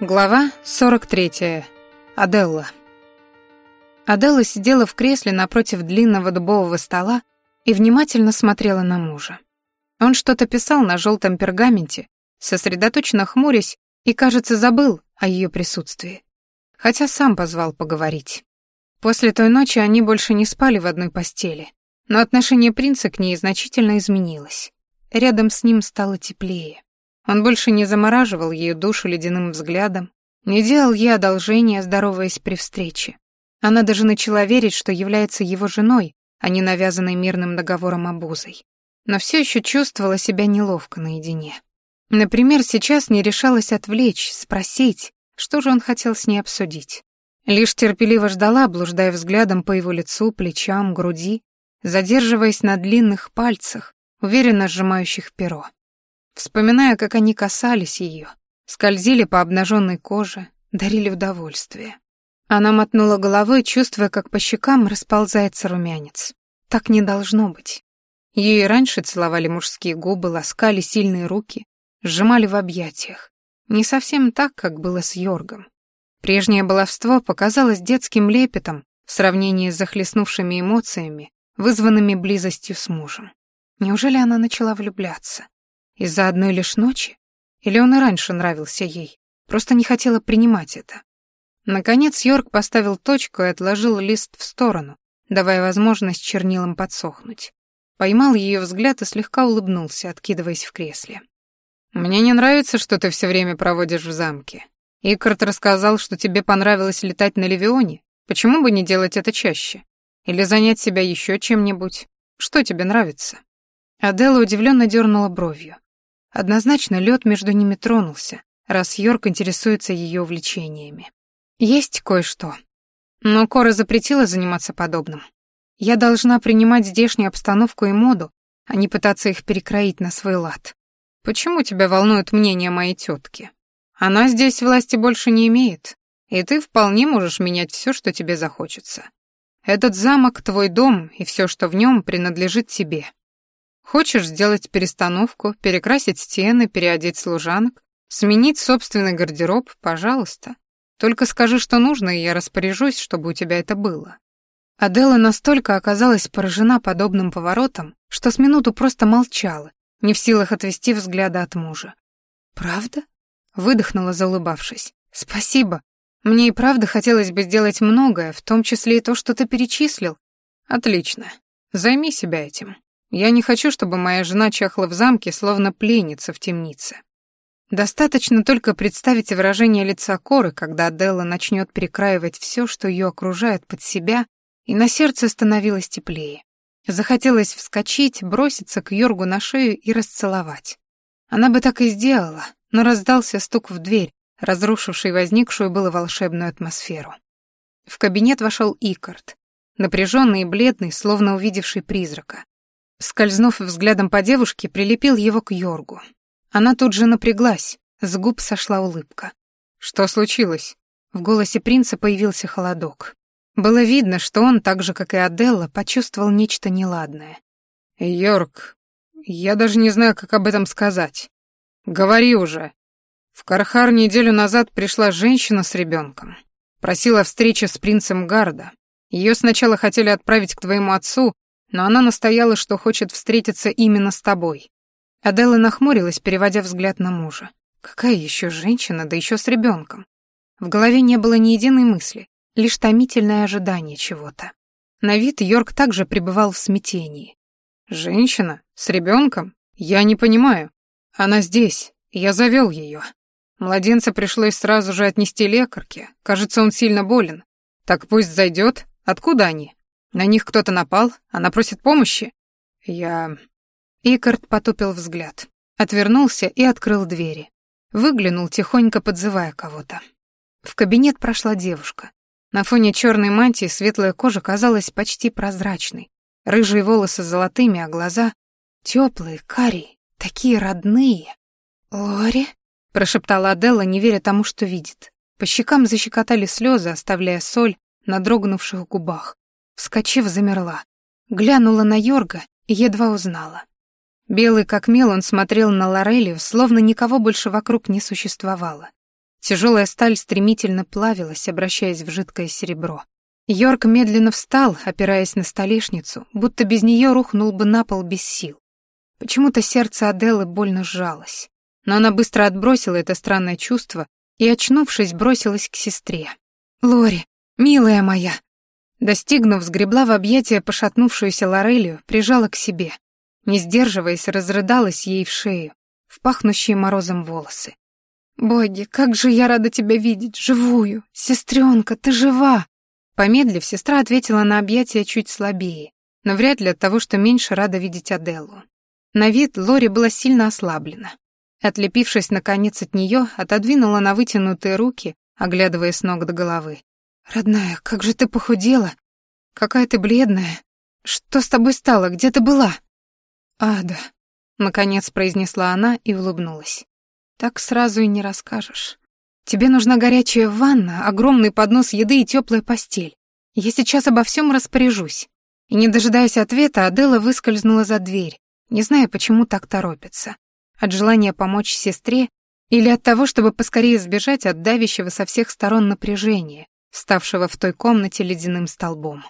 Глава 43. Аделла. Аделла сидела в кресле напротив длинного дубового стола и внимательно смотрела на мужа. Он что-то писал на желтом пергаменте, сосредоточенно хмурясь и, кажется, забыл о ее присутствии. Хотя сам позвал поговорить. После той ночи они больше не спали в одной постели, но отношение принца к ней значительно изменилось. Рядом с ним стало теплее. Он больше не замораживал ее душу ледяным взглядом, не делал ей одолжения, здороваясь при встрече. Она даже начала верить, что является его женой, а не навязанной мирным договором обузой. Но все еще чувствовала себя неловко наедине. Например, сейчас не решалась отвлечь, спросить, что же он хотел с ней обсудить. Лишь терпеливо ждала, блуждая взглядом по его лицу, плечам, груди, задерживаясь на длинных пальцах, уверенно сжимающих перо вспоминая, как они касались ее, скользили по обнаженной коже, дарили удовольствие. Она мотнула головой, чувствуя, как по щекам расползается румянец. Так не должно быть. Ее и раньше целовали мужские губы, ласкали сильные руки, сжимали в объятиях. Не совсем так, как было с Йоргом. Прежнее баловство показалось детским лепетом в сравнении с захлестнувшими эмоциями, вызванными близостью с мужем. Неужели она начала влюбляться? Из-за одной лишь ночи? Или он и раньше нравился ей? Просто не хотела принимать это. Наконец Йорк поставил точку и отложил лист в сторону, давая возможность чернилам подсохнуть. Поймал ее взгляд и слегка улыбнулся, откидываясь в кресле. «Мне не нравится, что ты все время проводишь в замке. Икард рассказал, что тебе понравилось летать на Левионе. Почему бы не делать это чаще? Или занять себя еще чем-нибудь? Что тебе нравится?» Адела удивленно дернула бровью. Однозначно лед между ними тронулся, раз Йорк интересуется ее увлечениями. Есть кое-что. Но Кора запретила заниматься подобным. Я должна принимать здешнюю обстановку и моду, а не пытаться их перекроить на свой лад. Почему тебя волнует мнение моей тетки? Она здесь власти больше не имеет, и ты вполне можешь менять все, что тебе захочется. Этот замок — твой дом, и все, что в нем, принадлежит тебе. Хочешь сделать перестановку, перекрасить стены, переодеть служанок, сменить собственный гардероб, пожалуйста. Только скажи, что нужно, и я распоряжусь, чтобы у тебя это было». Адела настолько оказалась поражена подобным поворотом, что с минуту просто молчала, не в силах отвести взгляда от мужа. «Правда?» — выдохнула, заулыбавшись. «Спасибо. Мне и правда хотелось бы сделать многое, в том числе и то, что ты перечислил». «Отлично. Займи себя этим». Я не хочу, чтобы моя жена чахла в замке, словно пленница в темнице. Достаточно только представить выражение лица Коры, когда Аделла начнет перекраивать все, что ее окружает под себя, и на сердце становилось теплее. Захотелось вскочить, броситься к Йоргу на шею и расцеловать. Она бы так и сделала, но раздался стук в дверь, разрушивший возникшую было волшебную атмосферу. В кабинет вошел Икард, напряженный и бледный, словно увидевший призрака. Скользнув взглядом по девушке, прилепил его к Йоргу. Она тут же напряглась, с губ сошла улыбка. «Что случилось?» В голосе принца появился холодок. Было видно, что он, так же, как и Аделла, почувствовал нечто неладное. «Йорк, я даже не знаю, как об этом сказать. Говори уже. В Кархар неделю назад пришла женщина с ребенком. Просила встречи с принцем Гарда. Ее сначала хотели отправить к твоему отцу, но она настояла, что хочет встретиться именно с тобой. Аделла нахмурилась, переводя взгляд на мужа. Какая еще женщина, да еще с ребенком? В голове не было ни единой мысли, лишь томительное ожидание чего-то. На вид Йорк также пребывал в смятении. «Женщина? С ребенком? Я не понимаю. Она здесь, я завел ее. Младенца пришлось сразу же отнести лекарке. Кажется, он сильно болен. Так пусть зайдет. Откуда они?» На них кто-то напал? Она просит помощи? Я... Икард потупил взгляд, отвернулся и открыл двери. Выглянул, тихонько подзывая кого-то. В кабинет прошла девушка. На фоне черной мантии светлая кожа казалась почти прозрачной. Рыжие волосы золотыми, а глаза теплые, карие, такие родные. «Лори?» — прошептала Аделла, не веря тому, что видит. По щекам защекотали слезы, оставляя соль на дрогнувших губах. Вскочив, замерла. Глянула на Йорга и едва узнала. Белый как мел он смотрел на Лорелию, словно никого больше вокруг не существовало. Тяжелая сталь стремительно плавилась, обращаясь в жидкое серебро. Йорк медленно встал, опираясь на столешницу, будто без нее рухнул бы на пол без сил. Почему-то сердце Аделы больно сжалось. Но она быстро отбросила это странное чувство и, очнувшись, бросилась к сестре. «Лори, милая моя!» Достигнув, сгребла в объятия пошатнувшуюся Лорелию, прижала к себе. Не сдерживаясь, разрыдалась ей в шею, в пахнущие морозом волосы. «Боги, как же я рада тебя видеть, живую! Сестренка, ты жива!» Помедлив, сестра ответила на объятия чуть слабее, но вряд ли от того, что меньше рада видеть Аделлу. На вид Лори была сильно ослаблена. Отлепившись, наконец, от нее, отодвинула на вытянутые руки, оглядывая с ног до головы. «Родная, как же ты похудела! Какая ты бледная! Что с тобой стало? Где ты была?» «Ада», — наконец произнесла она и улыбнулась. «Так сразу и не расскажешь. Тебе нужна горячая ванна, огромный поднос еды и теплая постель. Я сейчас обо всем распоряжусь». И, не дожидаясь ответа, Адела выскользнула за дверь, не зная, почему так торопится. От желания помочь сестре или от того, чтобы поскорее сбежать от давящего со всех сторон напряжения, ставшего в той комнате ледяным столбом.